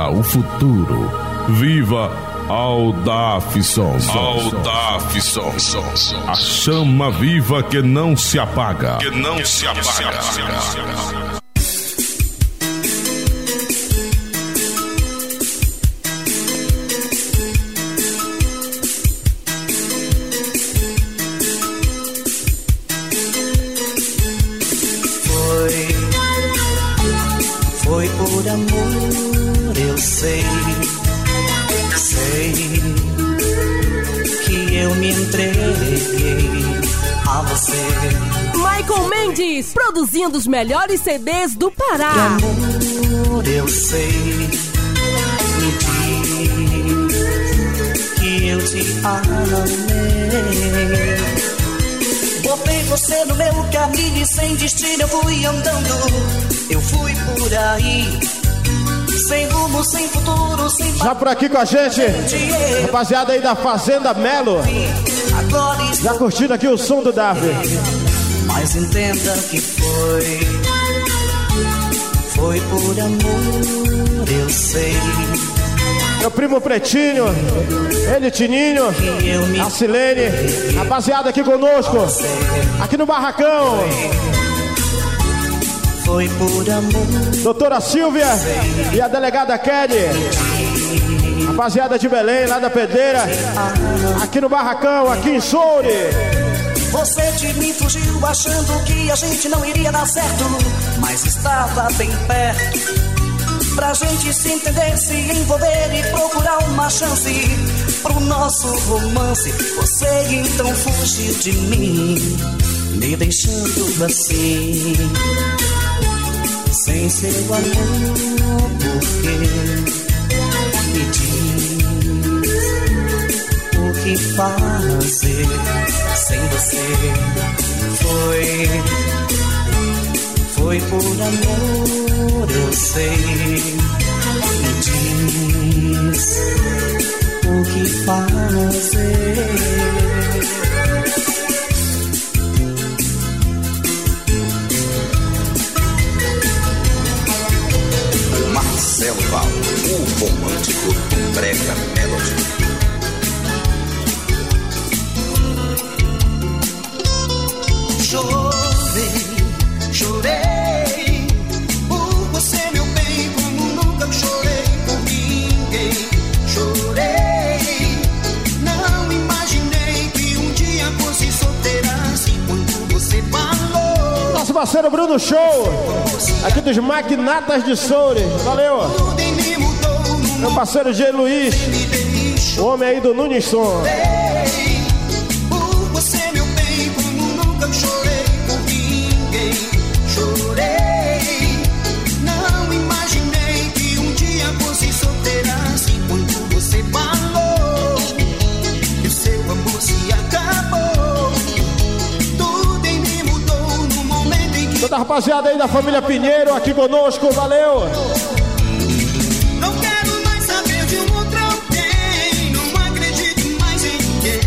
Viva o futuro. Viva Aldafson. Aldafson. A chama viva que não se apaga. Que não se apaga. Produzindo os melhores CDs do Pará. amor, eu sei. Me diz que eu te amei. Botei você no meu caminho e sem destino eu fui andando. Eu fui por aí. Sem rumo, sem futuro, sem Já por aqui com a gente, rapaziada aí da Fazenda Melo. Já curtindo aqui o som do Davi. Mas entenda que foi, foi por amor, eu sei. Meu primo Pretinho, ele Tininho, a Silene, rapaziada aqui conosco, aqui no Barracão. Foi por amor. Doutora Silvia e a delegada Kelly. Rapaziada de Belém, lá da Pedreira, aqui no Barracão, aqui em Soure. Você de mim fugiu achando que a gente não iria dar certo, mas estava bem perto. Pra gente se entender, se envolver e procurar uma chance pro nosso romance. Você então fugiu de mim, me deixando assim, sem seu amor, porque me que fazer sem você. Foi, foi por amor, eu sei. Magnatas de Soure, valeu. Meu parceiro G. Luiz, o homem aí do Nunes. Rapaziada aí da família Pinheiro aqui conosco, valeu! Não quero mais saber de um outro alguém, não acredito mais em ninguém.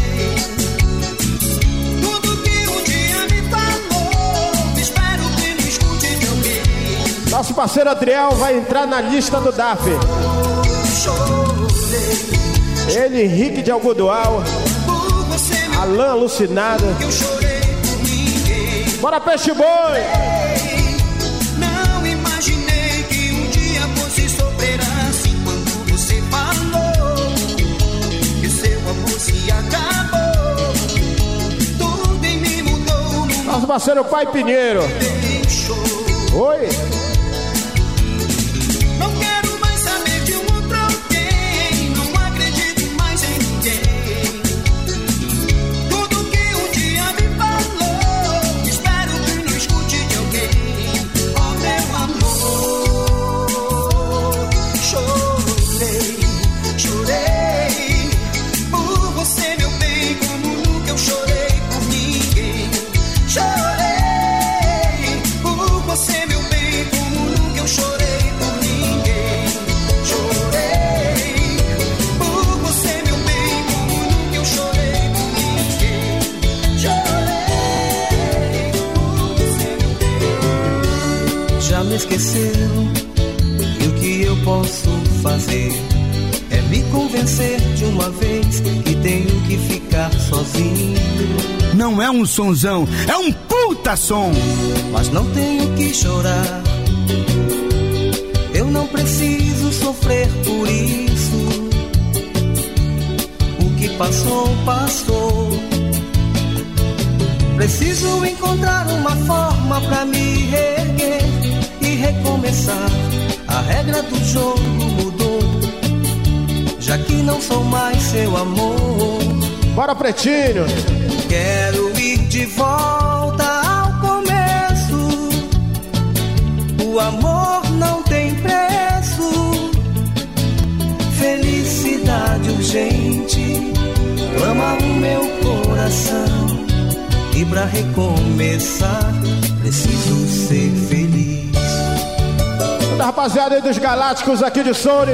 Tudo que um dia me falou, espero que não escute. Nosso parceiro Adriel vai entrar na lista do DAF. Ele, Henrique de Algodual, Alain Alucinado. Bora, peixe boi! Nosso parceiro Pai Pinheiro. Oi! Um sonzão, é um puta som. Mas não tenho que chorar. Eu não preciso sofrer por isso. O que passou, passou. Preciso encontrar uma forma para me erguer e recomeçar. A regra do jogo mudou, já que não sou mais seu amor. Bora, pretinho! Quero de volta ao começo. O amor não tem preço. Felicidade urgente clama o meu coração. E pra recomeçar, preciso ser feliz. Toda rapaziada aí dos Galácticos aqui de Sony,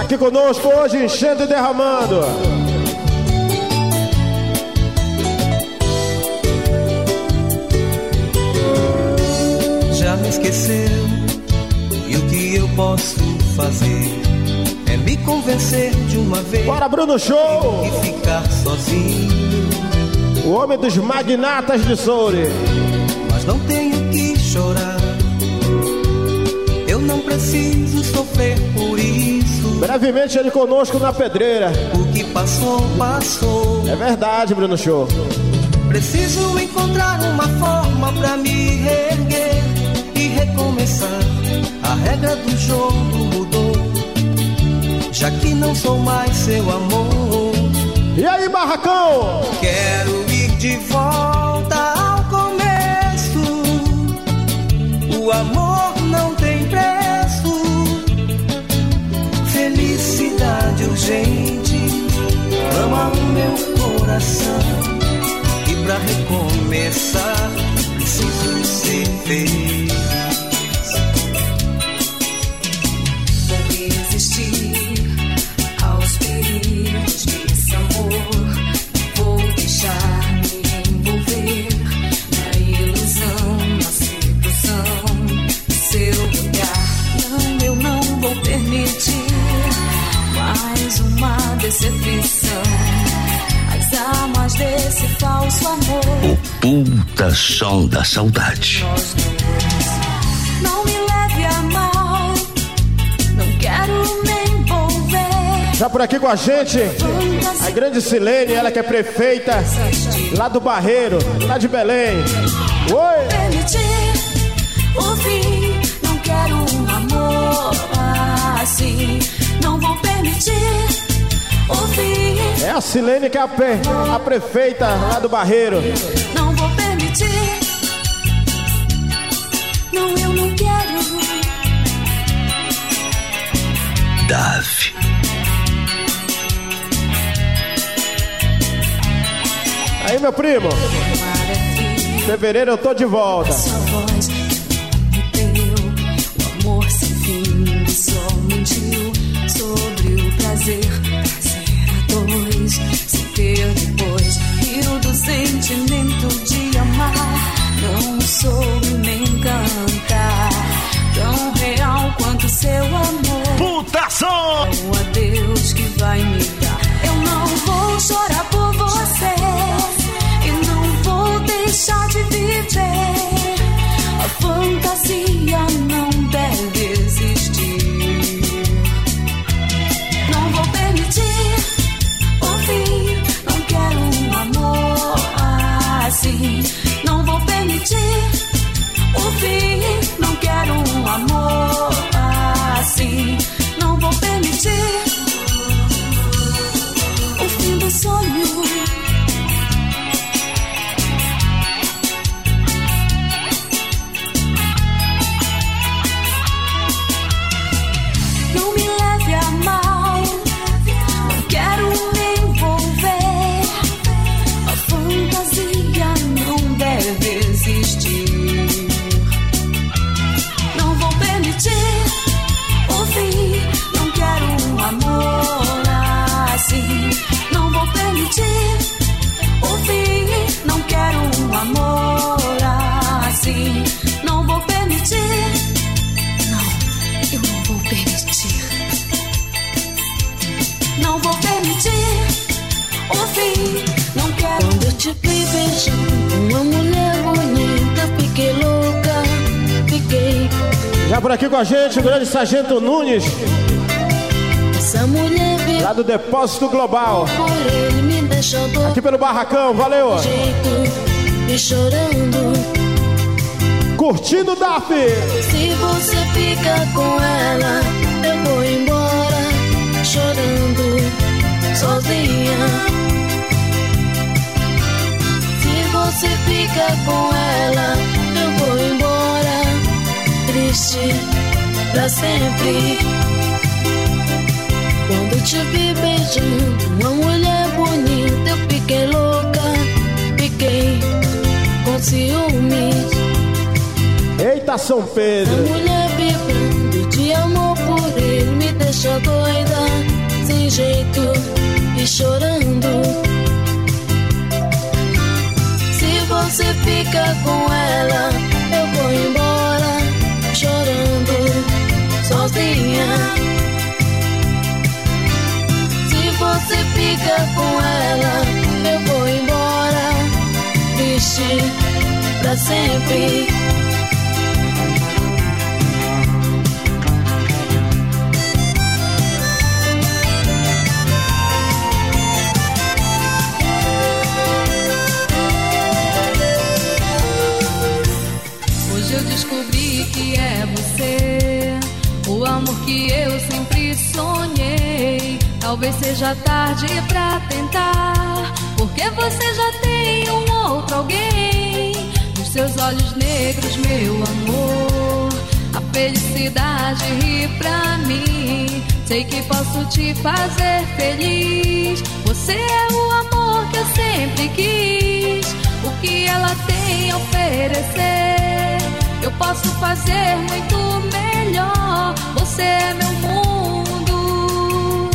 aqui conosco hoje, enchendo e derramando. Posso fazer é me convencer de uma vez. Bora, Bruno Show! E ficar sozinho. O homem dos magnatas de Soure. Mas não tenho que chorar. Eu não preciso sofrer por isso. Brevemente ele conosco na pedreira. O que passou, passou. É verdade, Bruno Show. Preciso encontrar uma forma pra me erguer sou mais seu amor. E aí, barracão? Quero ir de volta ao começo. O amor não tem preço. Felicidade urgente ama o meu coração. E pra recomeçar, preciso ser feliz. Som da saudade. Não me leve a mal, não quero me envolver. Já por aqui com a gente, a grande Silene, ela que é prefeita lá do Barreiro, lá de Belém. Oi! Permitir o fim, não quero um amor assim. Não vou permitir o fim, É a Silene que é a, pe- a prefeita lá do Barreiro. Dave. Aí, meu primo, fevereiro eu tô de volta. Beijando uma mulher bonita, fiquei louca, fiquei. Já por aqui com a gente, o grande Sargento Nunes. Essa mulher veio lá do Depósito Global. Por ele me deixou. Aqui pelo Barracão, valeu. Jeito, e chorando. Curtindo DAF. Se você fica com ela, eu vou embora chorando sozinha. Você fica com ela, eu vou embora triste pra sempre. Quando te vi beijando uma mulher bonita, eu fiquei louca, fiquei com ciúmes. Eita São Pedro! A mulher vibrando de amor por ele me deixa doida, sem jeito e chorando. Você fica com ela, eu vou embora chorando, sozinha. Se você fica com ela, eu vou embora, triste pra sempre. Amor que eu sempre sonhei. Talvez seja tarde pra tentar, porque você já tem um outro alguém. Nos seus olhos negros, meu amor, a felicidade ri pra mim. Sei que posso te fazer feliz. Você é o amor que eu sempre quis. O que ela tem a oferecer, eu posso fazer muito melhor. Você é meu mundo,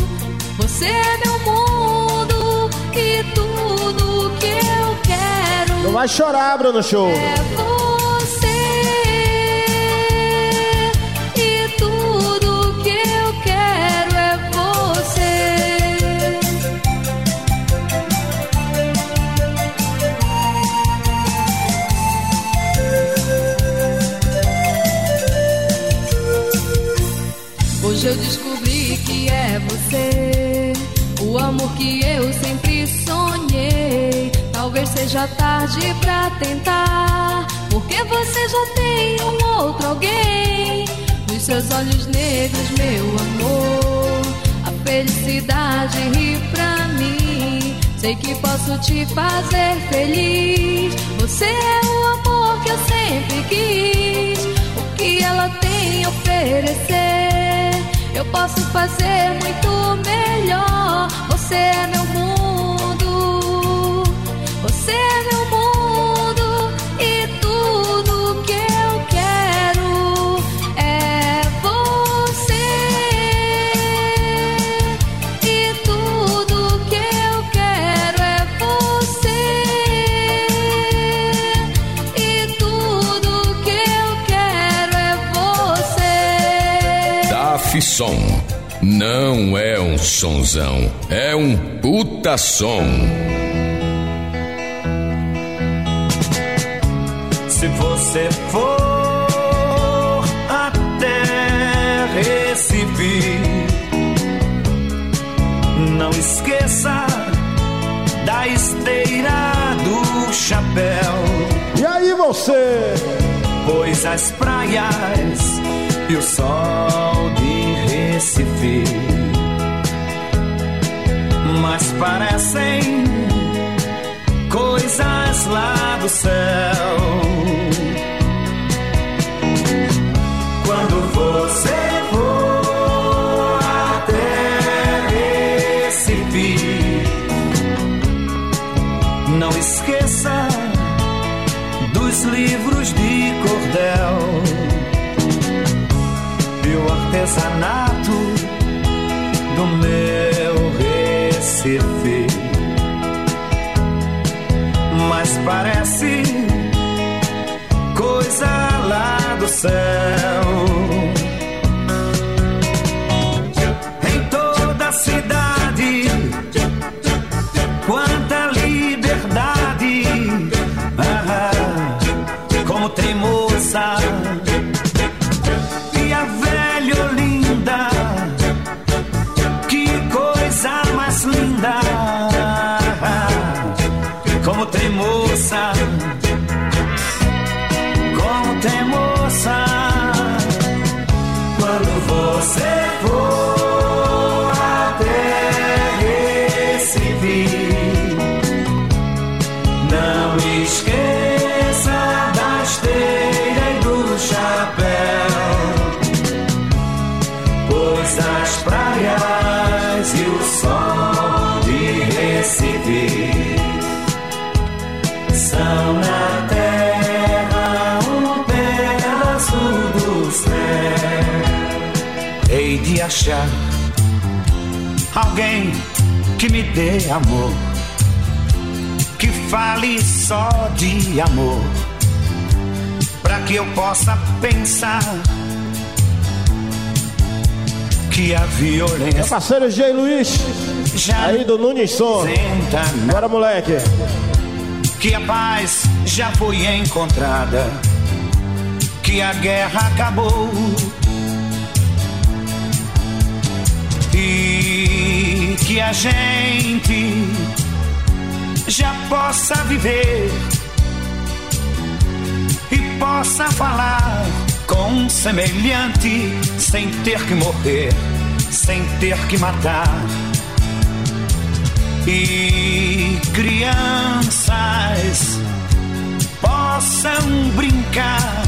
você é meu mundo e tudo que eu quero. Não vai chorar, Bruno Show. É amor que eu sempre sonhei. Talvez seja tarde pra tentar, porque você já tem um outro alguém. Nos seus olhos negros, meu amor, a felicidade ri pra mim. Sei que posso te fazer feliz. Você é o amor que eu sempre quis. O que ela tem a oferecer, eu posso fazer muito melhor. Você Não é um sonzão, é um puta som. Se você for até Recife, não esqueça da esteira do chapéu. E aí você? Pois as praias e o sol de Recife mas parecem coisas lá do céu. Artesanato do meu Recife. Mas parece coisa lá do céu. Não esqueça da esteira e do chapéu, pois as praias e o sol de Recife são na terra um pedaço do céu. Hei de achar alguém me dê amor, que fale só de amor, para que eu possa pensar que a violência. Meu parceiro G. Luiz, já aí do Nunes Som. Bora, moleque. Que a paz já foi encontrada, que a guerra acabou. E que a gente já possa viver e possa falar com um semelhante sem ter que morrer, sem ter que matar. E crianças possam brincar,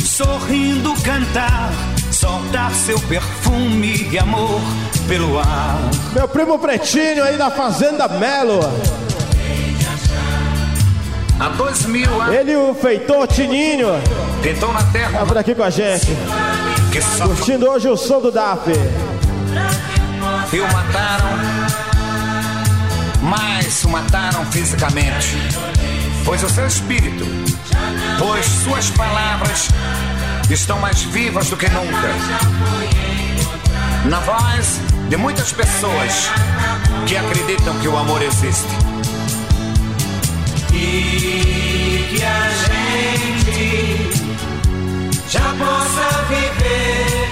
sorrindo cantar, soltar seu perfume de amor pelo ar. Meu primo Pretinho aí da Fazenda Melo. Há dois mil anos. Ele o feitor Tininho. Pintou na terra. Tá por aqui com a gente. Curtindo hoje o som do DAP. E o mataram, mas o mataram fisicamente. Pois o seu espírito, pois suas palavras estão mais vivas do que nunca. Na voz de muitas pessoas que acreditam que o amor existe. E que a gente já possa viver,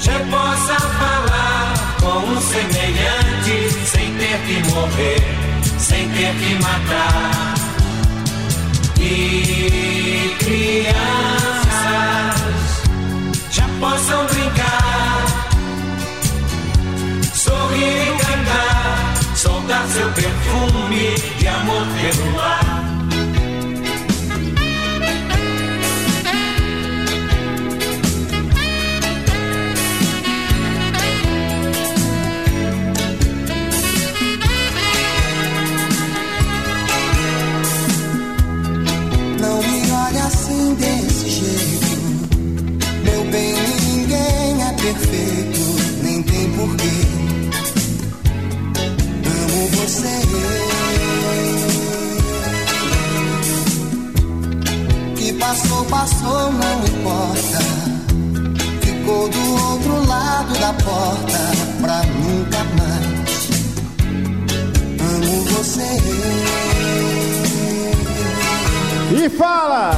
já possa falar com um semelhante sem ter que morrer, sem ter que matar. E crianças perfume de amor pelo ar. Passou, passou, não importa. Ficou do outro lado da porta pra nunca mais. Amo você. E fala!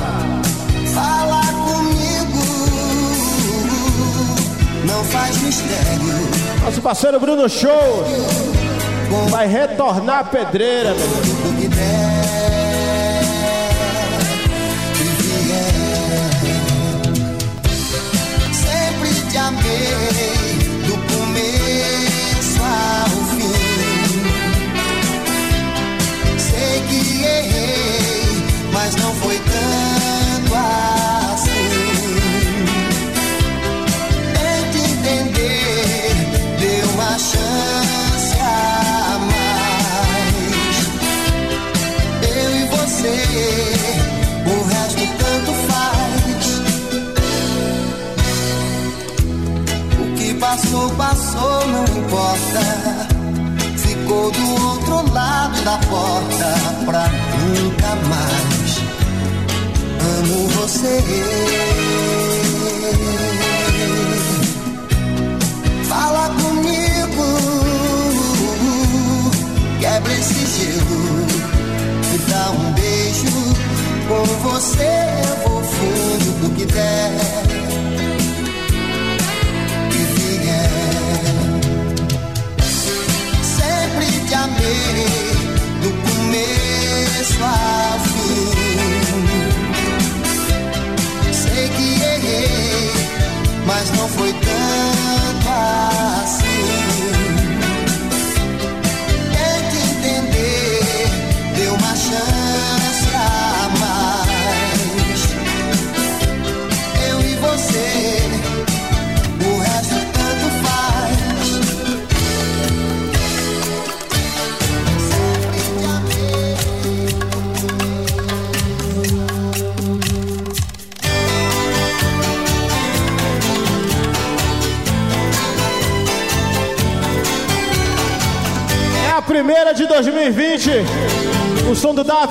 Fala comigo, não faz mistério. Nosso parceiro Bruno Show vai retornar a pedreira. meu. Passou, passou, não importa. Ficou do outro lado da porta pra nunca mais. Amo você.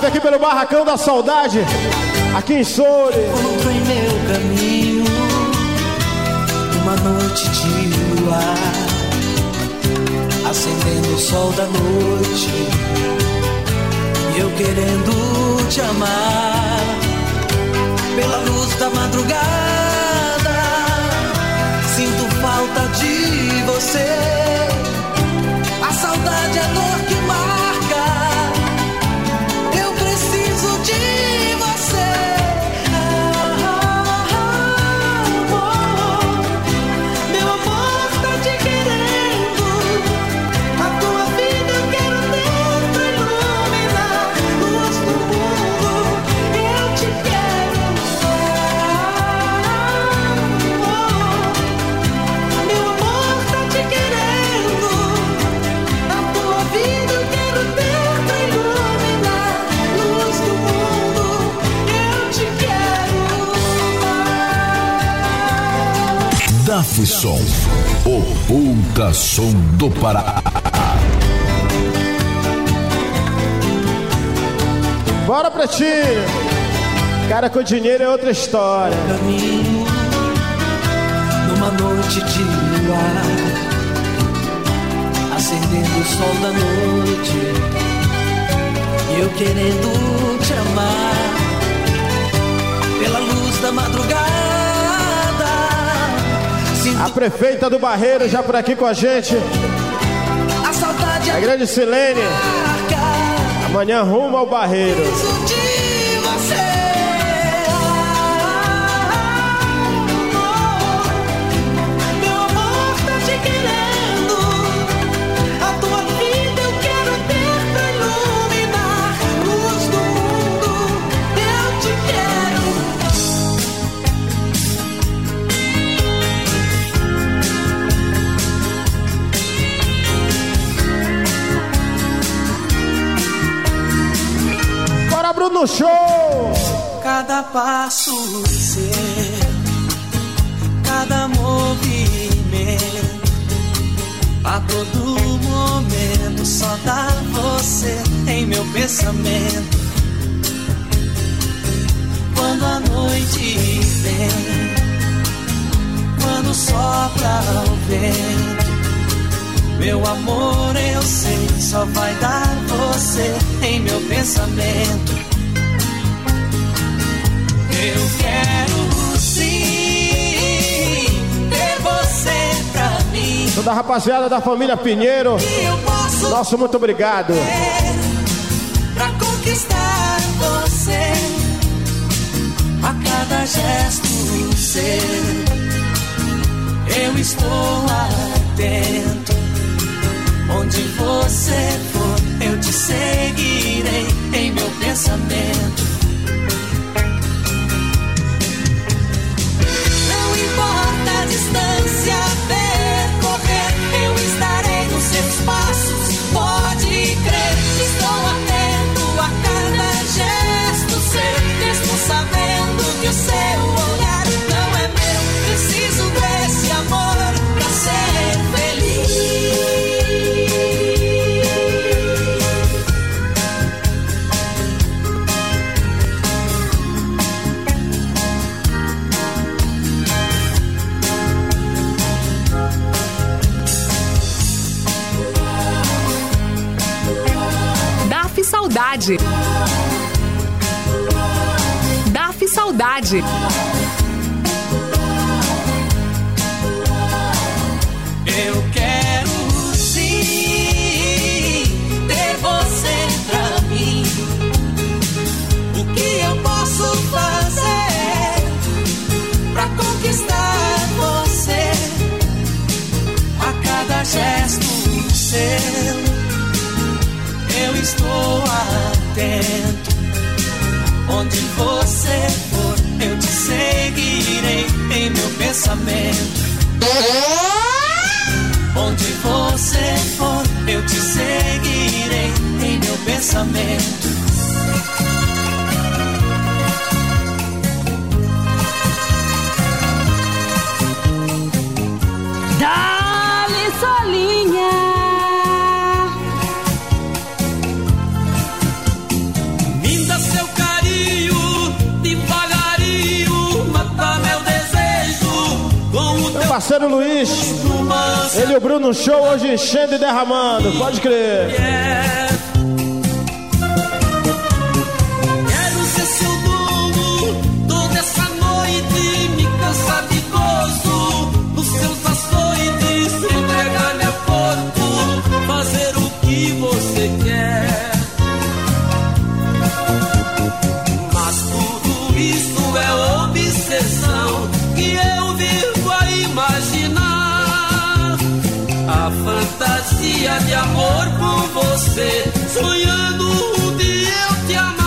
Aqui pelo Barracão da Saudade. Aqui em Soure. Encontro em meu caminho uma noite de luar, acendendo o sol da noite. E eu querendo te amar pela luz da madrugada. Sinto falta de você. A saudade é dor que Dafson, o puta som do Pará. Bora, Pretinho. Cara com dinheiro é outra história. caminho numa noite de luar, acendendo o sol da noite, e eu querendo te amar pela luz da madrugada. A prefeita do Barreiro já por aqui com a gente. a saudade A grande Silene. marca Amanhã rumo ao Barreiro. Bruno Show! Cada passo seu, cada movimento, a todo momento só dá você em meu pensamento. Quando a noite vem, quando sopra o vento, meu amor eu sei só vai dar você em meu pensamento. Toda a rapaziada da família Pinheiro. Eu posso Nosso muito obrigado. pra conquistar você a cada gesto seu. Eu estou atento. Onde você for, eu te seguirei em meu pensamento. Saudade. Enchendo e derramando, pode crer. Quero fantasia de amor com você, sonhando um dia eu te amar.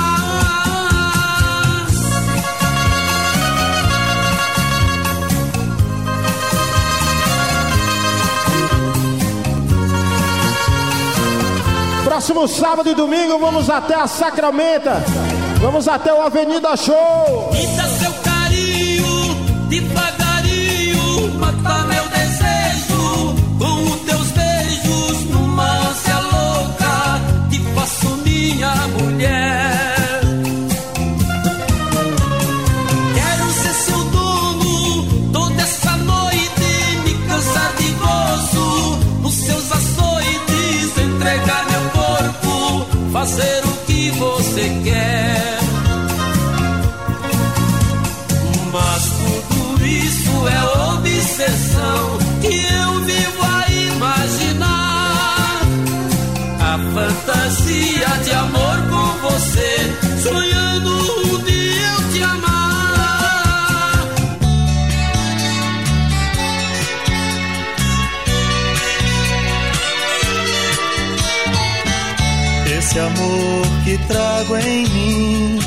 Próximo sábado e domingo vamos até a Sacramenta. Vamos até o Avenida Show. Dá seu carinho, devagarinho, mata meu Esse amor que trago em mim,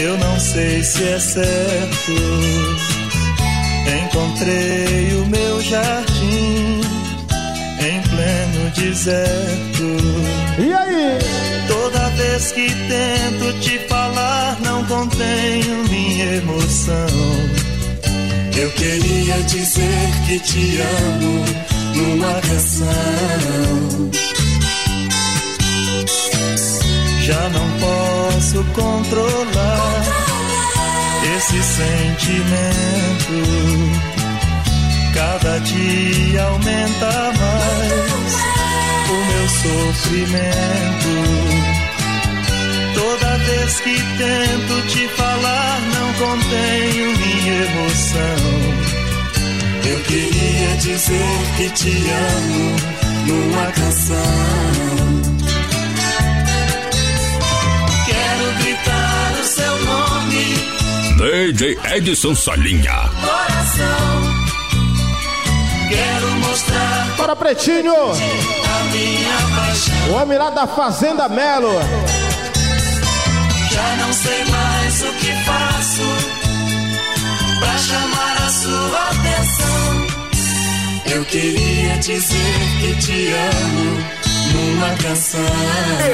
eu não sei se é certo. Encontrei o meu jardim em pleno deserto. E aí? Toda vez que tento te falar, não contenho minha emoção. Eu queria dizer que te amo numa canção. Já não posso controlar esse sentimento. Cada dia aumenta mais o meu sofrimento. Toda vez que tento te falar, não contenho minha emoção. Eu queria dizer que te amo numa canção. DJ Edson Solinha. coração. Quero mostrar Para Pretinho, a minha paixão. o homem lá da Fazenda Melo. Já não sei mais o que faço pra chamar a sua atenção. Eu queria dizer que te amo numa canção.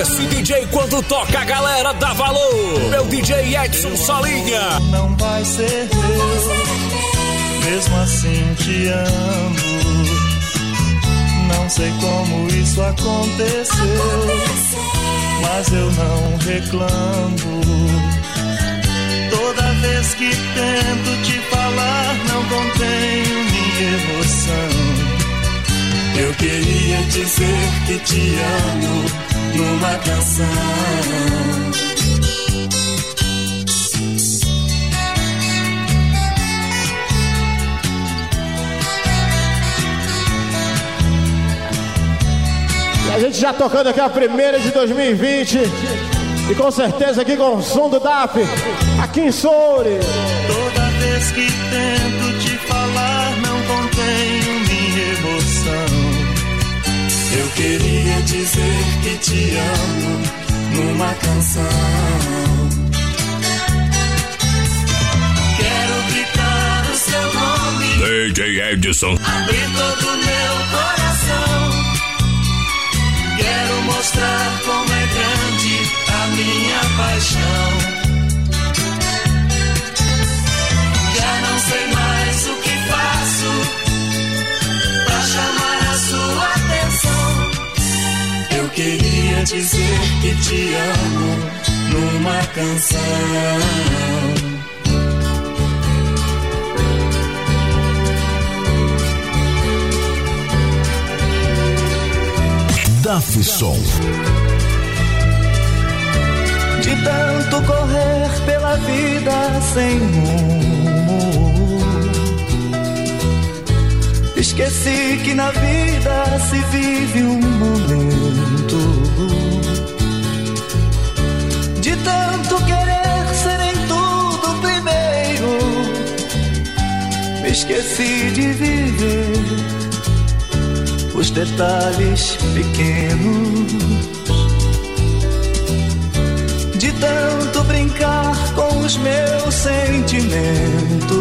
Esse DJ quando toca a galera dá valor. Meu DJ Edson Solinha. Não vai ser meu, mesmo assim te amo. Não sei como isso aconteceu, mas eu não reclamo. Toda vez que tento te falar, não contenho minha emoção. Eu queria dizer que te amo numa canção. A gente já tocando aqui a primeira de 2020. E com certeza aqui com o som do DAP, aqui em Soure. Toda vez que tento queria dizer que te amo numa canção. Quero gritar o seu nome, DJ Edson. abrir todo o meu coração. Quero mostrar como é grande a minha paixão. dizer que te amo numa canção. DAF De tanto correr pela vida sem rumo, esqueci que na vida se vive um momento tanto querer ser em tudo primeiro. Me esqueci de viver os detalhes pequenos. De tanto brincar com os meus sentimentos.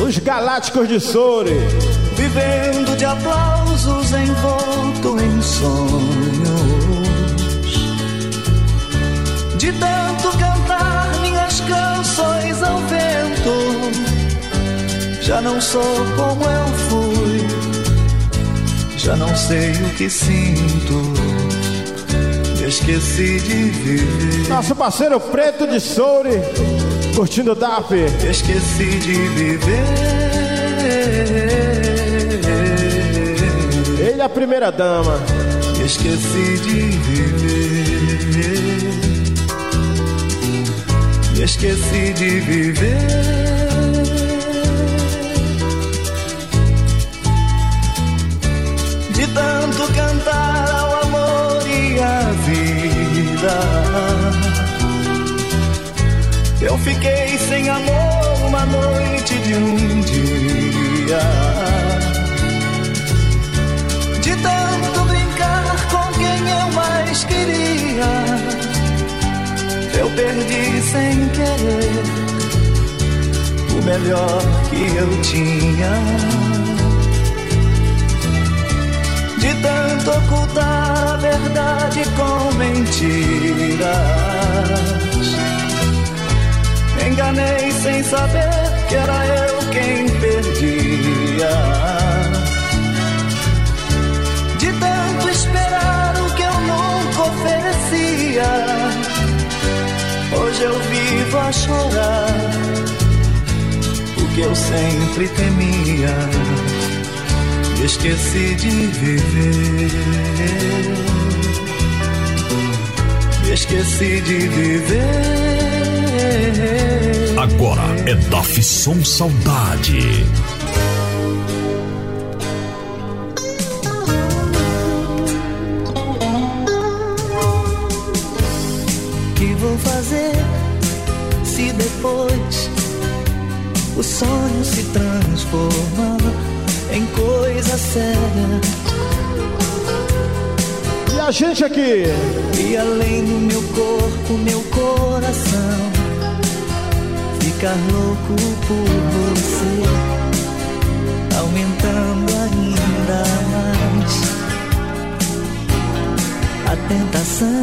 Os Galácticos de Soure. Vivendo de aplausos envolto em sonhos. De tanto cantar minhas canções ao vento. Já não sou como eu fui. Já não sei o que sinto. Esqueci de viver. Nosso parceiro Preto de Soure, curtindo o DAP. Esqueci de viver. Ele é a primeira dama. Esqueci de viver. Esqueci de viver. De tanto cantar ao amor e à vida. Eu fiquei sem amor uma noite de um dia. De tanto brincar com quem eu mais queria, perdi sem querer o melhor que eu tinha. De tanto ocultar a verdade com mentiras. Enganei sem saber que era eu quem perdia. De tanto esperar o que eu nunca oferecia. Vivo a chorar o que eu sempre temia. Esqueci de viver. Esqueci de viver. Agora é Dafson Saudade. Depois o sonho se transforma em coisa séria? E a gente aqui? E além do meu corpo, meu coração ficar louco por você, aumentando ainda mais a tentação.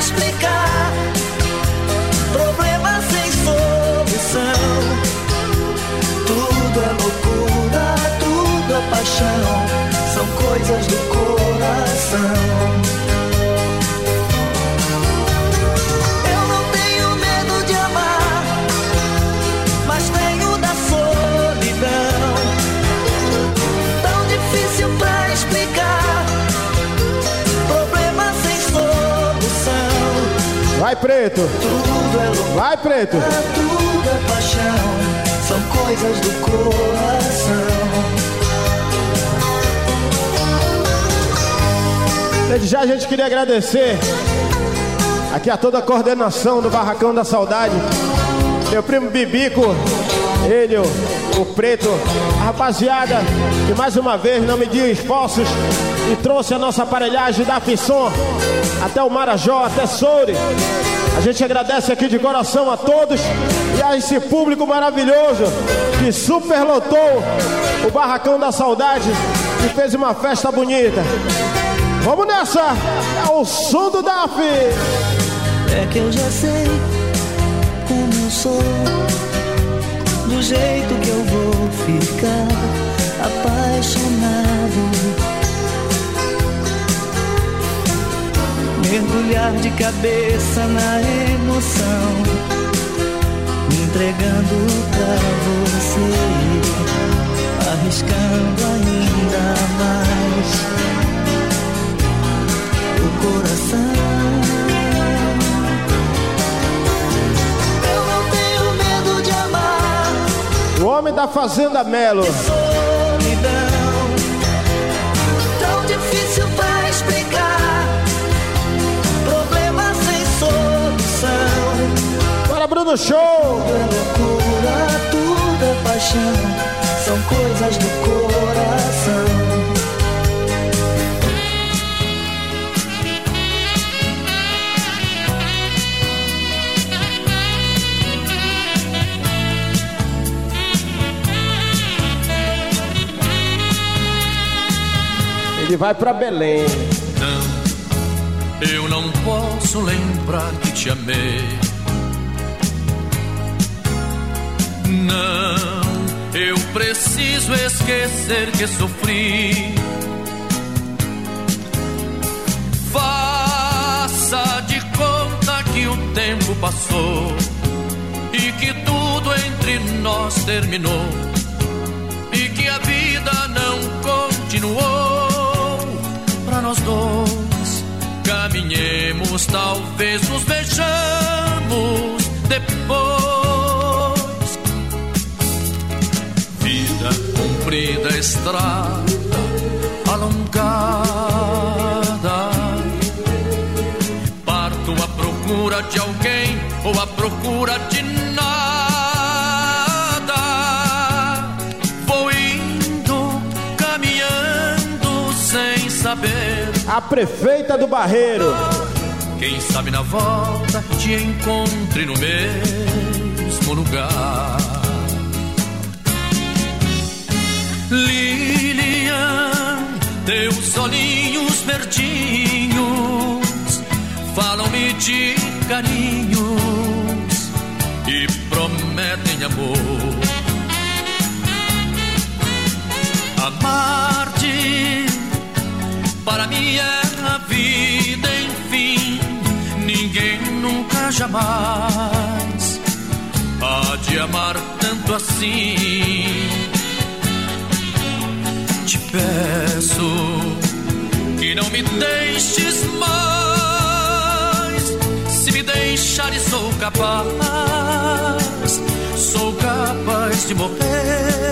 Explicar, problema sem solução. Tudo é loucura, tudo é paixão, são coisas do coração. Vai, Preto. Tudo é loucura, Vai, Preto. tudo é paixão, são coisas do coração. Desde já a gente queria agradecer aqui a toda a coordenação do Barracão da Saudade. Meu primo Bibico, Ele, o, o preto, a rapaziada, que mais uma vez não mediu esforços e trouxe a nossa aparelhagem da Fisson até o Marajó, até Soure. A gente agradece aqui de coração a todos e a esse público maravilhoso que superlotou o Barracão da Saudade e fez uma festa bonita. Vamos nessa! É o som do DAF! É que eu já sei como eu sou, do jeito que eu vou ficar apaixonado. Mergulhar de cabeça na emoção, me entregando pra você, arriscando ainda mais o coração. O homem da Fazenda Melo. Solidão, tão difícil pra explicar. Problema sem solução. Bruno Show! Tudo é loucura, tudo é paixão. São coisas do coração. Ele vai pra Belém. Não, eu não posso lembrar que te amei. Não, eu preciso esquecer que sofri. Faça de conta que o tempo passou e que tudo entre nós terminou e que a vida não continuou para nós dois. Caminhemos, talvez nos vejamos depois. Vida comprida, estrada alongada. Parto à procura de alguém ou à procura de A prefeita do Barreiro. Quem sabe na volta te encontre no mesmo lugar. Lilian, teus olhinhos verdinhos falam-me de carinhos e prometem amor. Amar-te para mim é a vida, enfim. Ninguém nunca jamais há de amar tanto assim. Te peço que não me deixes mais. Se me deixares, sou capaz, sou capaz de morrer.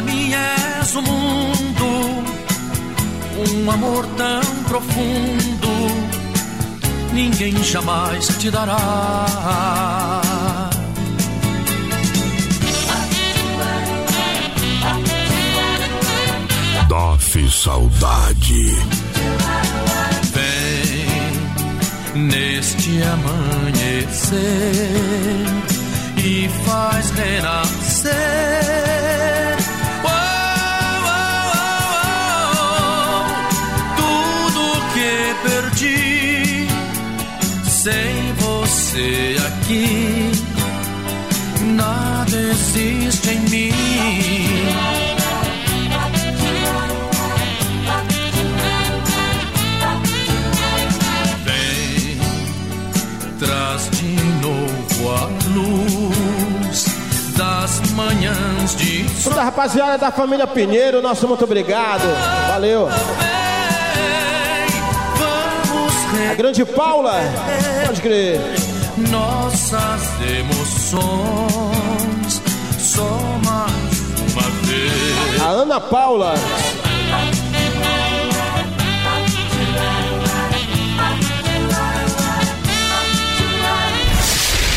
Para mim és o mundo, um amor tão profundo, ninguém jamais te dará. Dofe Saudade. Vem neste amanhecer e faz renascer. Você aqui, nada existe em mim. Vem, traz de novo a luz das manhãs de Toda a rapaziada da família Pinheiro, nosso muito obrigado. Valeu. A grande Paula, pode crer. Nossas emoções só mais uma vez. A Ana Paula.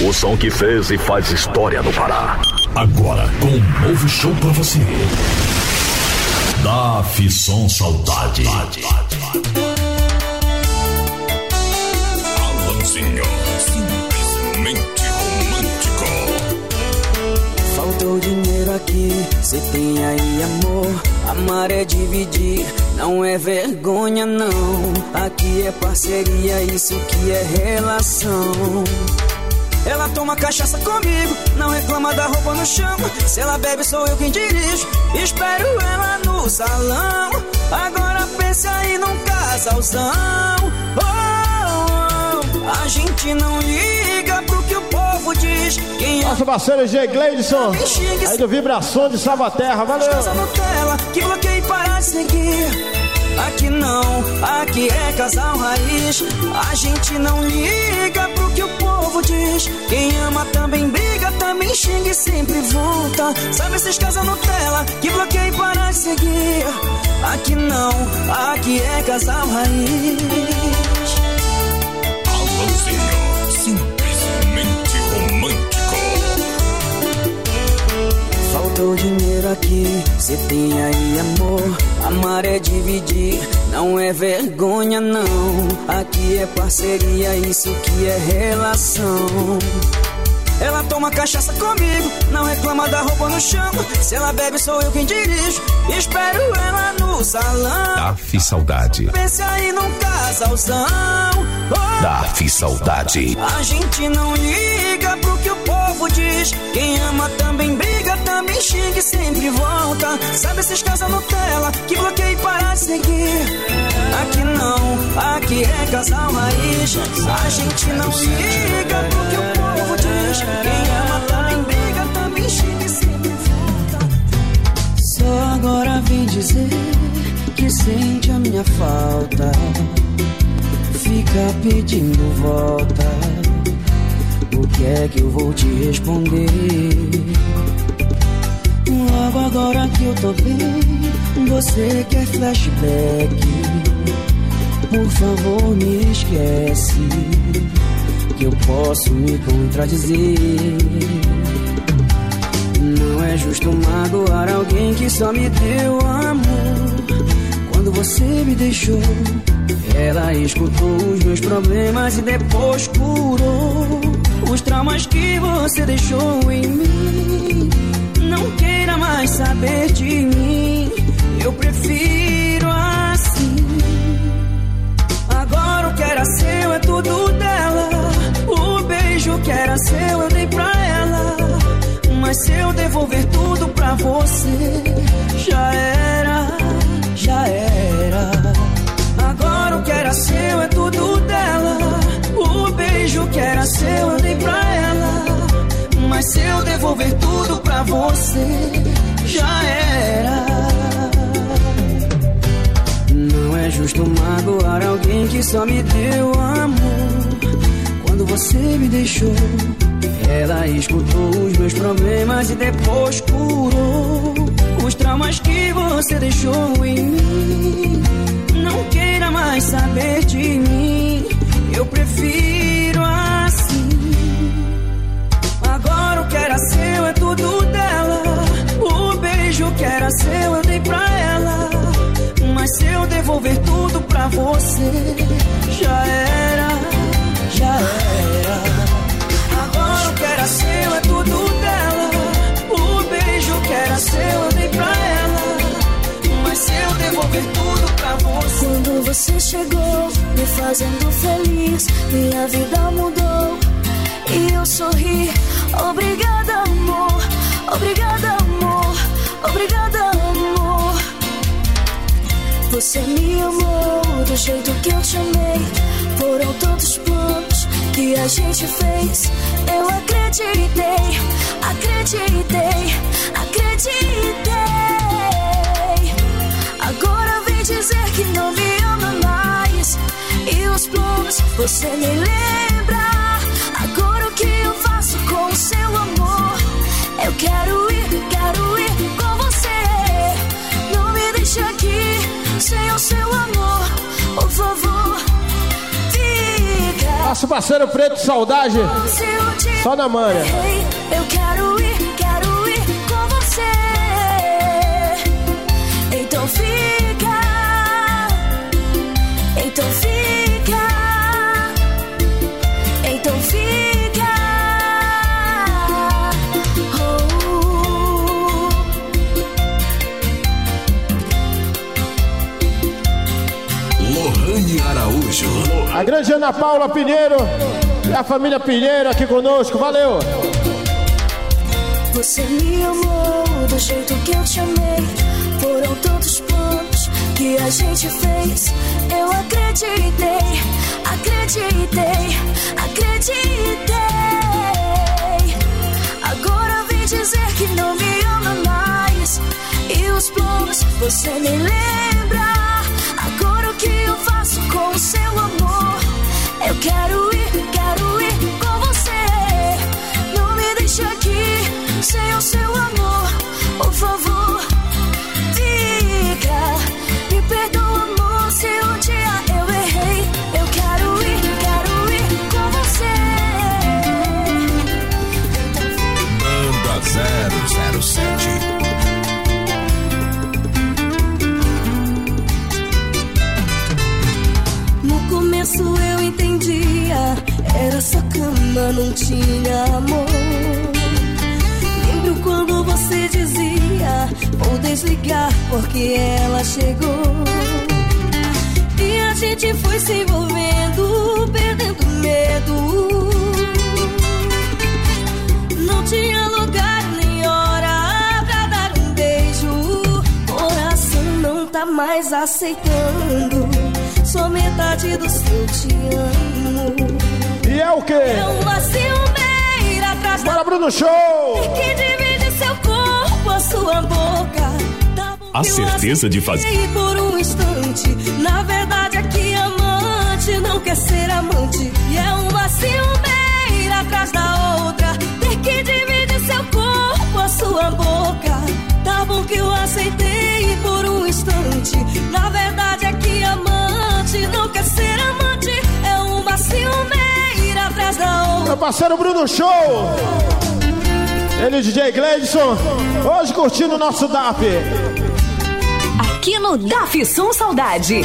O som que fez e faz história no Pará. Agora, com um novo show pra você. Da Fisson Saudade. Aqui, cê tem aí amor. Amar é dividir, não é vergonha não. Aqui é parceria, isso que é relação. Ela toma cachaça comigo, não reclama da roupa no chão. Se ela bebe, sou eu quem dirijo. Espero ela no salão. Agora pense aí num casalzão. Oh, oh, a gente não liga diz. Quem é Nosso parceiro G. Gleidson, aí do Vibração de Salvaterra, valeu. Casa Nutella, que bloqueei para de seguir. Aqui não, aqui é casal raiz. A gente não liga pro que o povo diz. Quem ama também briga, também xinga e sempre volta. Sabe esses casal Nutella, que bloqueei para de seguir. Aqui não, aqui é casal raiz. Faltou dinheiro aqui, cê tem aí amor. Amar é dividir, não é vergonha não. Aqui é parceria, isso que é relação. Ela toma cachaça comigo, não reclama da roupa no chão. Se ela bebe, sou eu quem dirijo. Espero ela no salão. Daf Saudade. Pense aí num casalzão. Oh, Daf Saudade. a gente não liga pro que o povo diz. Quem ama também briga, também xinga e sempre volta. Sabe esses casa Nutella que bloqueei para seguir? Aqui não, aqui é casal raiz. A gente não liga pro que o povo diz. Quem ama também briga, também xinga e sempre volta. Só agora vem dizer que sente a minha falta. Fica pedindo volta. O que é que eu vou te responder? Logo agora que eu tô bem, você quer flashback? Por favor, me esquece que eu posso me contradizer. Não é justo magoar alguém que só me deu amor. Quando você me deixou, ela escutou os meus problemas e depois curou os traumas que você deixou em mim. Não queira mais saber de mim, eu prefiro assim. Agora o que era seu é tudo dela. O beijo que era seu eu dei pra ela. Mas se eu devolver tudo pra você, já era, já era. Agora o que era seu é tudo dela. O beijo que era seu eu dei pra ela. Mas se eu devolver tudo você, já era. Não é justo magoar alguém que só me deu amor. Quando você me deixou, ela escutou os meus problemas e depois curou os traumas que você deixou em mim. Não queira mais saber de mim, eu prefiro assim. Que era seu é tudo dela. O beijo que era seu eu dei pra ela. Mas se eu devolver tudo pra você, já era, já era. Agora o que era seu é tudo dela. O beijo que era seu eu dei pra ela. Mas se eu devolver tudo pra você. Quando você chegou, me fazendo feliz, minha vida mudou. E eu sorri, obrigada amor, obrigada amor, obrigada amor. Você me amou do jeito que eu te amei. Foram tantos planos que a gente fez. Eu acreditei, acreditei, acreditei. Agora vem dizer que não me ama mais. E os planos você nem lembra. O seu amor? Eu quero ir, quero ir com você. Não me deixe aqui sem o seu amor. Por favor, fica. Nosso parceiro preto, saudade. Só na manha. Eu quero ir, quero ir com você. Então fica. A grande Ana Paula Pinheiro e a família Pinheiro aqui conosco. Valeu! Você me amou do jeito que eu te amei. Foram tantos planos que a gente fez. Eu acreditei, acreditei, acreditei. Agora vem dizer que não me ama mais. E os planos você me lembra. Que eu faço com o seu amor? Eu quero ir, quero ir com você. Não me deixe aqui sem o seu amor, por favor. Cama, não tinha amor. Lembro quando você dizia, vou desligar porque ela chegou. E a gente foi se envolvendo, perdendo medo. Não tinha lugar nem hora pra dar um beijo. Coração não tá mais aceitando. Só metade do seu te amo. E é o quê? É uma ciumeira atrás da Bora, Bruno Show! que divide seu corpo, a sua boca. A certeza de fazer. E por um instante, na verdade aqui amante não quer ser amante. E é uma ciumeira atrás da outra. Ter que dividir seu corpo, a sua boca. Tá bom que eu aceitei por um instante. Na verdade Meu parceiro Bruno Show! Ele, DJ Gleidson, hoje curtindo o nosso DAP. Aqui no DAF Som Saudade.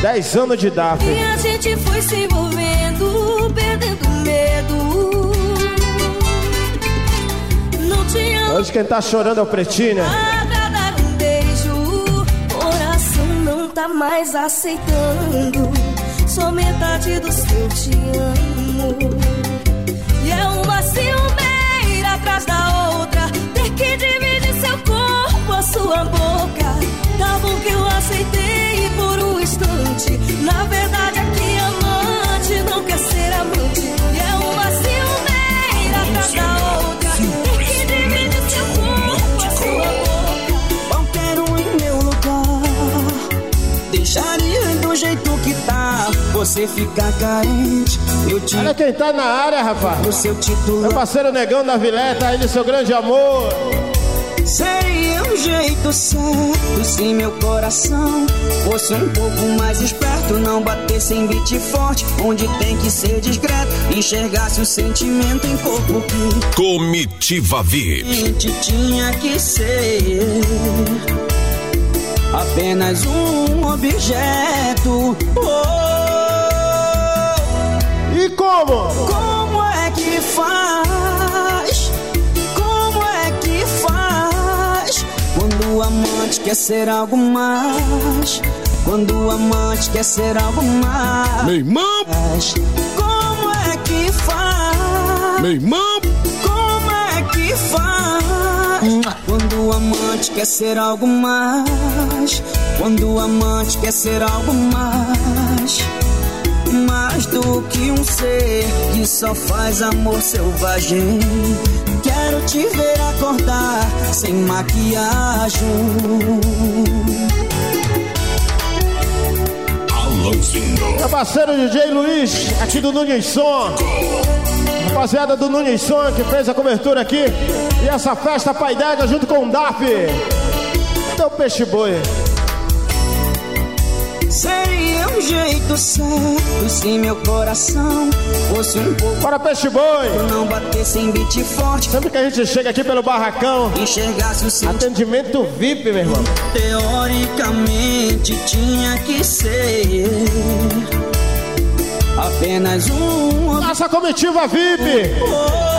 Dez anos de DAP. E a gente foi se envolvendo, perdendo medo. Não tinha Hoje quem tá chorando é o Pretinho, né? Mais aceitando. Só metade do seu te amo. E é uma ciumeira atrás da outra. Ter que dividir seu corpo, a sua boca. Tá bom que eu aceitei por um instante. Na verdade, aqui amante não quer ser Você ficar carente Eu te Olha quem tá na área, rapaz. O seu título Meu parceiro Negão da Vileta, ele, seu grande amor. Seria um jeito certo se meu coração fosse um pouco mais esperto. Não batesse em beat forte, onde tem que ser discreto. Enxergasse o sentimento em corpo que Comitiva VIP. tinha que ser apenas um objeto. Oh, e como? Como é que faz? Como é que faz? Quando o amante quer ser algo mais. Quando o amante quer ser algo mais. Meu irmão! Como é que faz? Meu irmão! Como é que faz? Quando o amante quer ser algo mais. Quando o amante quer ser algo mais. Mais do que um ser que só faz amor selvagem. Quero te ver acordar sem maquiagem. Meu parceiro DJ Luiz, aqui do Nunes Som. Rapaziada do Nunes Som que fez a cobertura aqui. E essa festa Pai Dega junto com o DAF. Cadê o peixe boi? Seria um jeito certo se meu coração fosse um pouco. Bora, peixe boi! Não batesse em beat forte. Sempre que a gente chega aqui pelo barracão, enxergasse o seu. Atendimento VIP, meu irmão. Teoricamente tinha que ser apenas um. Nossa comitiva VIP!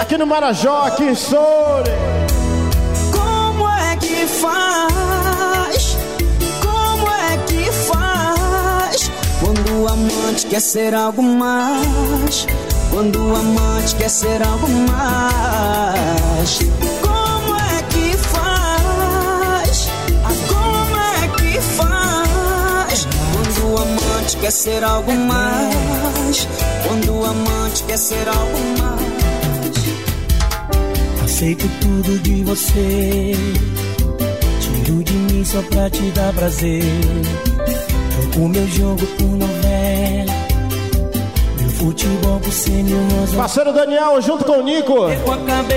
Aqui no Marajó, aqui em Soure. Como é que faz? Quando o amante quer ser algo mais. Quando o amante quer ser algo mais. Como é que faz? Ah, Como é que faz? Quando o amante quer ser algo mais. Quando o amante quer ser algo mais. Aceito tudo de você. Tiro de mim só pra te dar prazer. Troco meu jogo por novela. Futebol por rosa. Parceiro Daniel, junto com o Nico.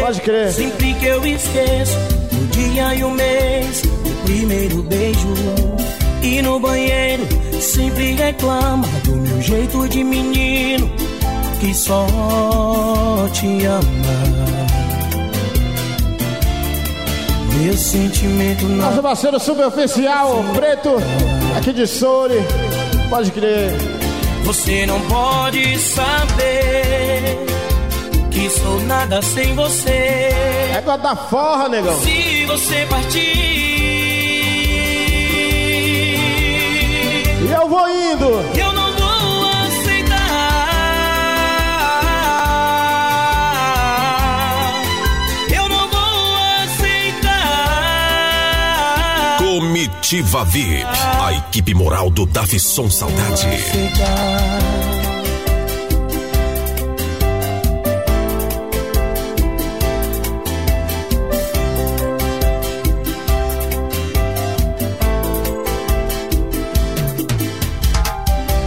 Pode crer. Sempre que eu esqueço o dia e o mês, o primeiro beijo. E no banheiro sempre reclama do meu jeito de menino que só te ama. Meu sentimento não. Nosso parceiro suboficial, preto, aqui de Soure. Pode crer. Você não pode saber que sou nada sem você. É pra dar forra, negão. Se você partir, eu vou indo. Comitiva VIP, a equipe moral do Dafson Saudade.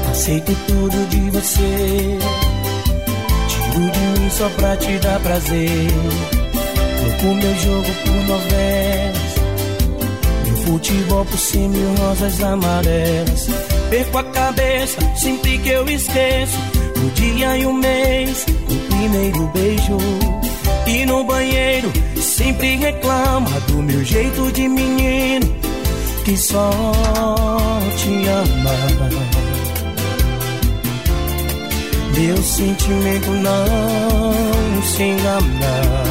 Aceito tudo de você. Tiro de mim só pra te dar prazer. Troco meu jogo por novelas. Futebol por cima e rosas amarelas. Perco a cabeça sempre que eu esqueço. O dia e o mês, o primeiro beijo. E no banheiro sempre reclama do meu jeito de menino que só te ama. Meu sentimento não se engana.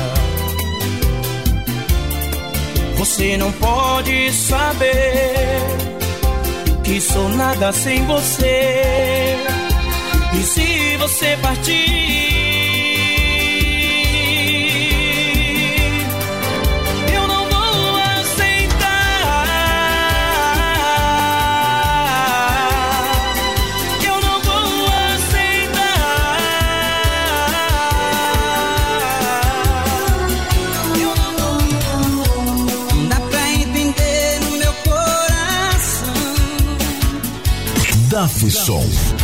Você não pode saber que sou nada sem você. E se você partir, Dafson.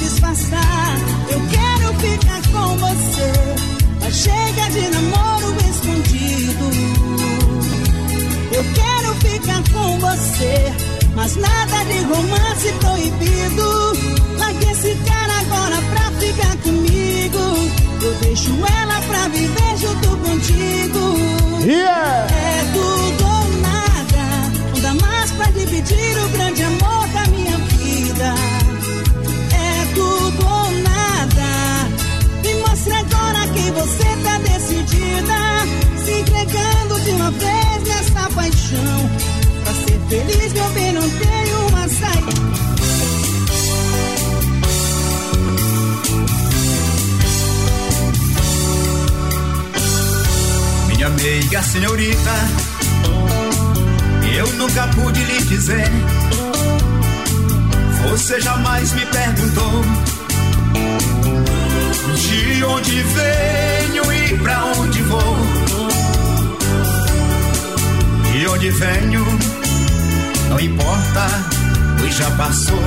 Disfarçar. Eu quero ficar com você, mas chega de namoro escondido. Eu quero ficar com você, mas nada de romance proibido. Largue esse cara agora pra ficar comigo. Eu deixo ela pra viver junto contigo. Yeah! É tudo ou nada, não dá mais pra dividir o grande amor uma vez nessa paixão. Pra ser feliz, meu bem, não tenho uma saída. Minha meiga senhorita, eu nunca pude lhe dizer. Você jamais me perguntou de onde venho e pra onde vou. De onde venho, não importa, pois já passou.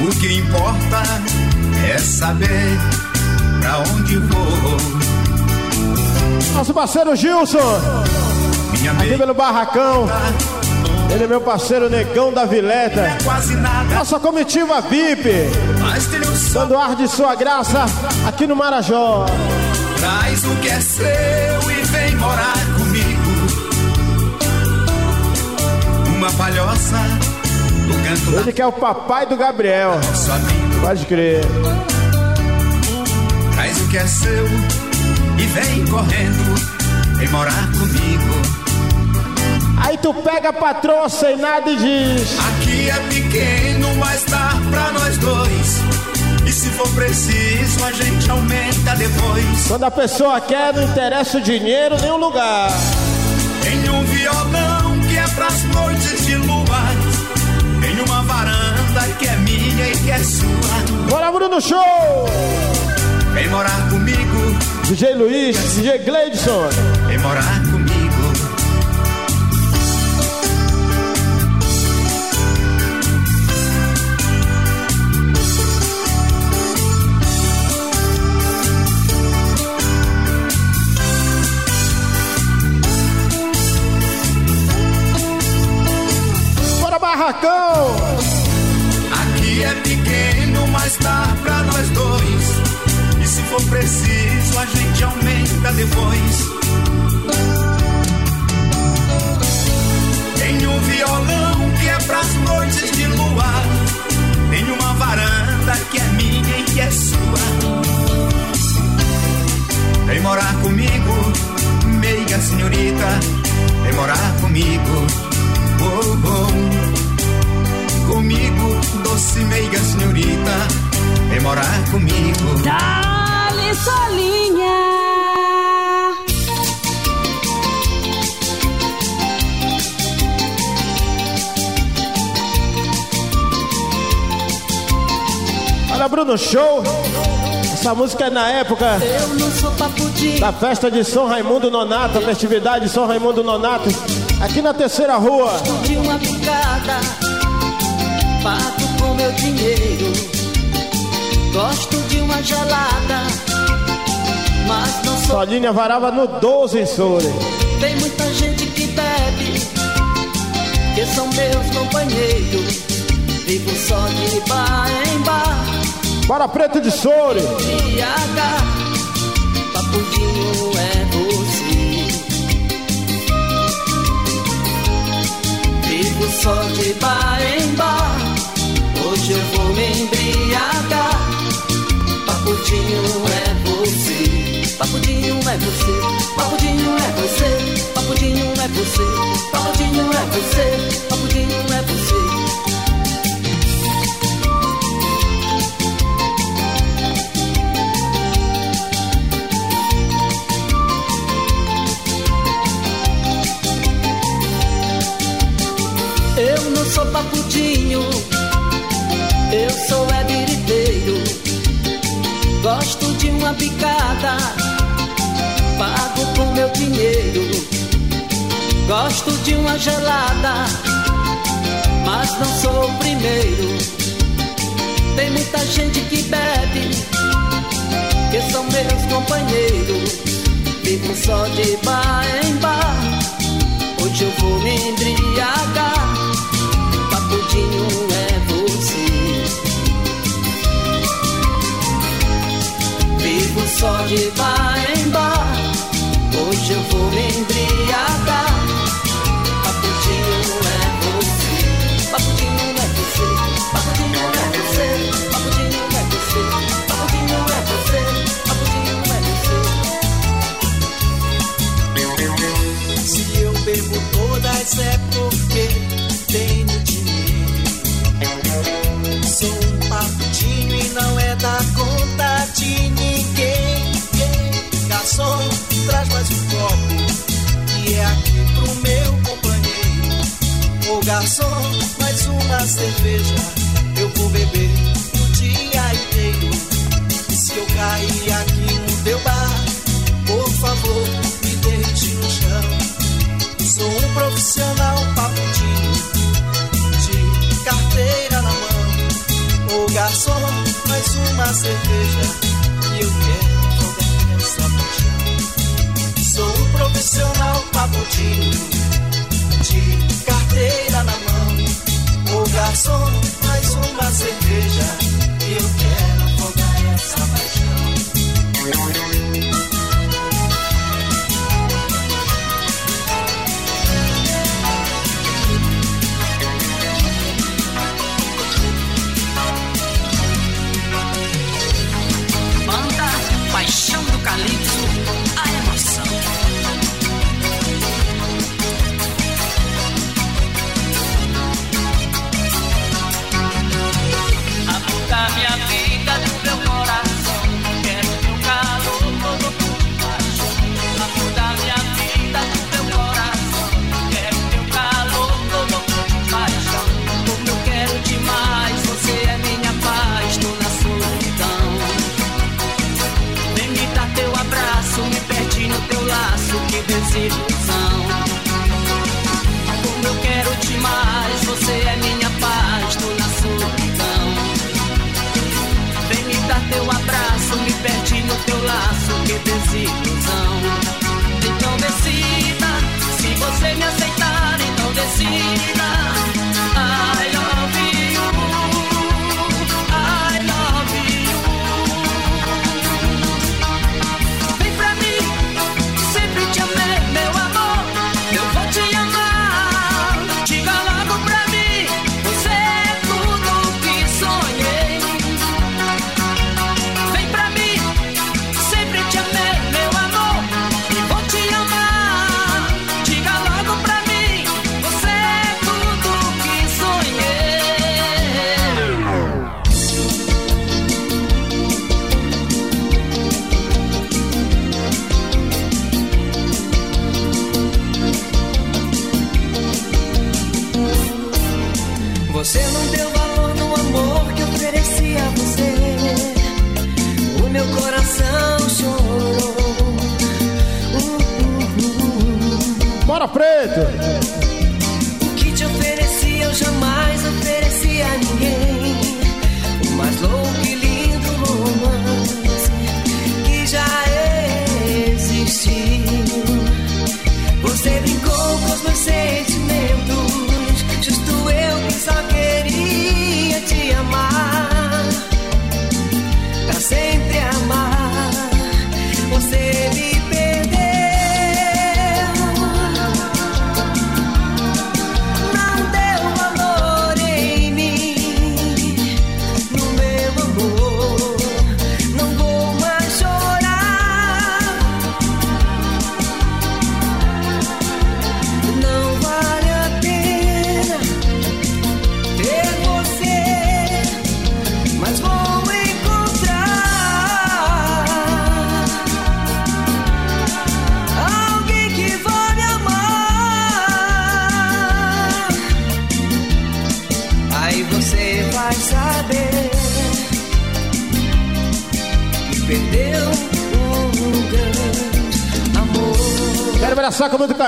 O que importa é saber pra onde vou. Nosso parceiro Gilson. Aqui pelo Barracão. Ele é meu parceiro Negão da Vileta. Nossa comitiva VIP. Dando ar de sua graça aqui no Marajó. Traz o que é seu e morar comigo. Uma palhoça no canto Ele que é o papai do Gabriel. Pode crer. Traz o que é seu e vem correndo, vem morar comigo. Aí tu pega a patroa sem nada e diz: Aqui é pequeno, mas dá pra nós dois. Se for preciso, a gente aumenta depois. Quando a pessoa quer, não interessa o dinheiro nem o lugar. Tem um violão que é pras noites de lua. Tem uma varanda que é minha e que é sua. Bora, Bruno Show! Vem morar comigo. DJ Luiz, DJ Gleidson. Vem morar Aqui é pequeno, mas dá pra nós dois. E se for preciso, a gente aumenta depois. Tem um violão que é pras noites de luar. Tem uma varanda que é minha e que é sua. Vem morar comigo, meiga senhorita. Vem morar comigo. Oh, oh comigo, doce meiga senhorita, vem morar comigo. Dá-lhe solinha. Olha, Bruno, show! Essa música é na época da festa de São Raimundo Nonato, festividade de São Raimundo Nonato, aqui na terceira rua. Pago com meu dinheiro. Gosto de uma gelada, mas não sou. Solinha varava no 12 em Soure. Tem muita gente que bebe, que são meus companheiros. Vivo só de bar em bar. Bora Preto de Soure. Embriaga, papudinho é você. Vivo só de bar em bar. Hoje eu vou me embriagar. Papudinho é você. Papudinho é você. Gelada, mas não sou o primeiro. Tem muita gente que bebe, que são meus companheiros. Vivo só de bar em bar. Hoje eu vou me embriagar. Papudinho é você. Vivo só de bar em bar. Hoje eu vou me embriagar. É porque tenho dinheiro. Sou um papudinho e não é da conta de ninguém. Garçom, traz mais um copo que é aqui pro meu companheiro. Ô garçom, mais uma cerveja cerveja que eu quero jogar essa paixão. Sou um profissional papudinho de carteira na mão. Ô garçom, mais uma cerveja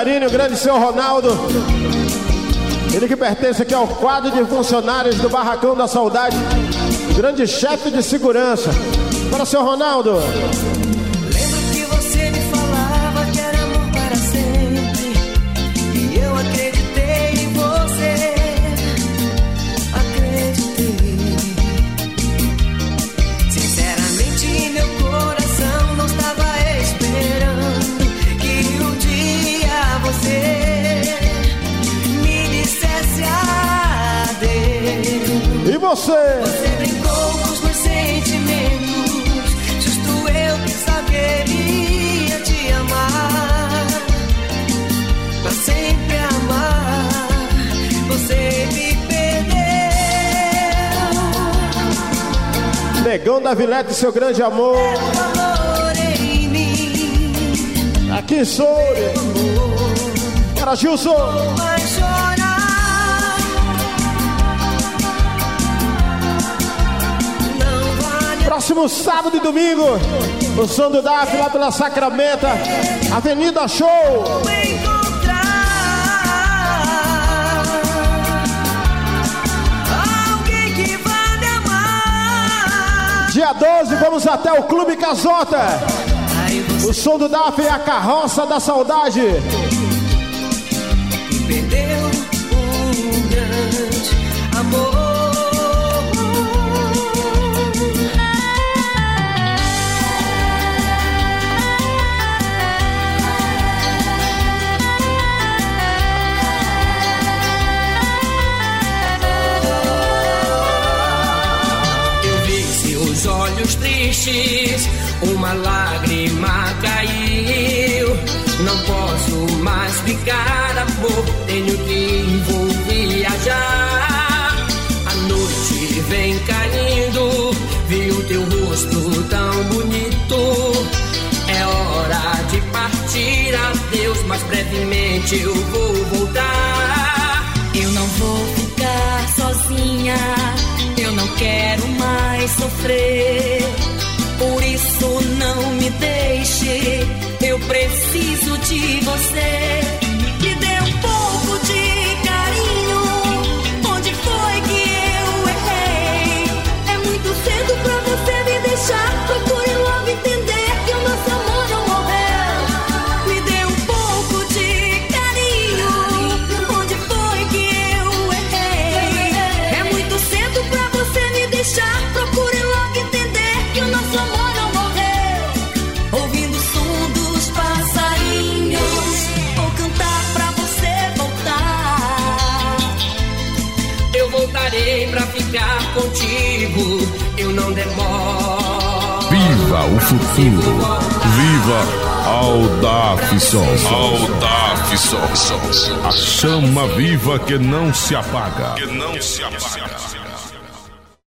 carinho o grande senhor Ronaldo. Ele que pertence aqui ao quadro de funcionários do Barracão da Saudade. Grande chefe de segurança. Para senhor Ronaldo. Você? Você brincou com os meus sentimentos. Justo eu que só queria te amar. Pra sempre amar. Você me perdeu. Negão da Vilete, seu grande amor. Em mim. Aqui em Soure. Para Gilson. Próximo sábado e domingo. O som do DAF lá pela Sacramenta. Avenida Show. Dia 12, vamos até o Clube Casota. O som do DAF é a carroça da saudade. Uma lágrima caiu. Não posso mais ficar, amor, tenho que vou viajar. A noite vem caindo, vi o teu rosto tão bonito. É hora de partir, adeus, mas brevemente eu vou voltar. Eu não vou ficar sozinha, eu não quero mais sofrer. Não me deixe, eu preciso de você. Viva o futuro. Viva Aldafson. Aldafson. A chama viva que não se apaga. Que não se apaga.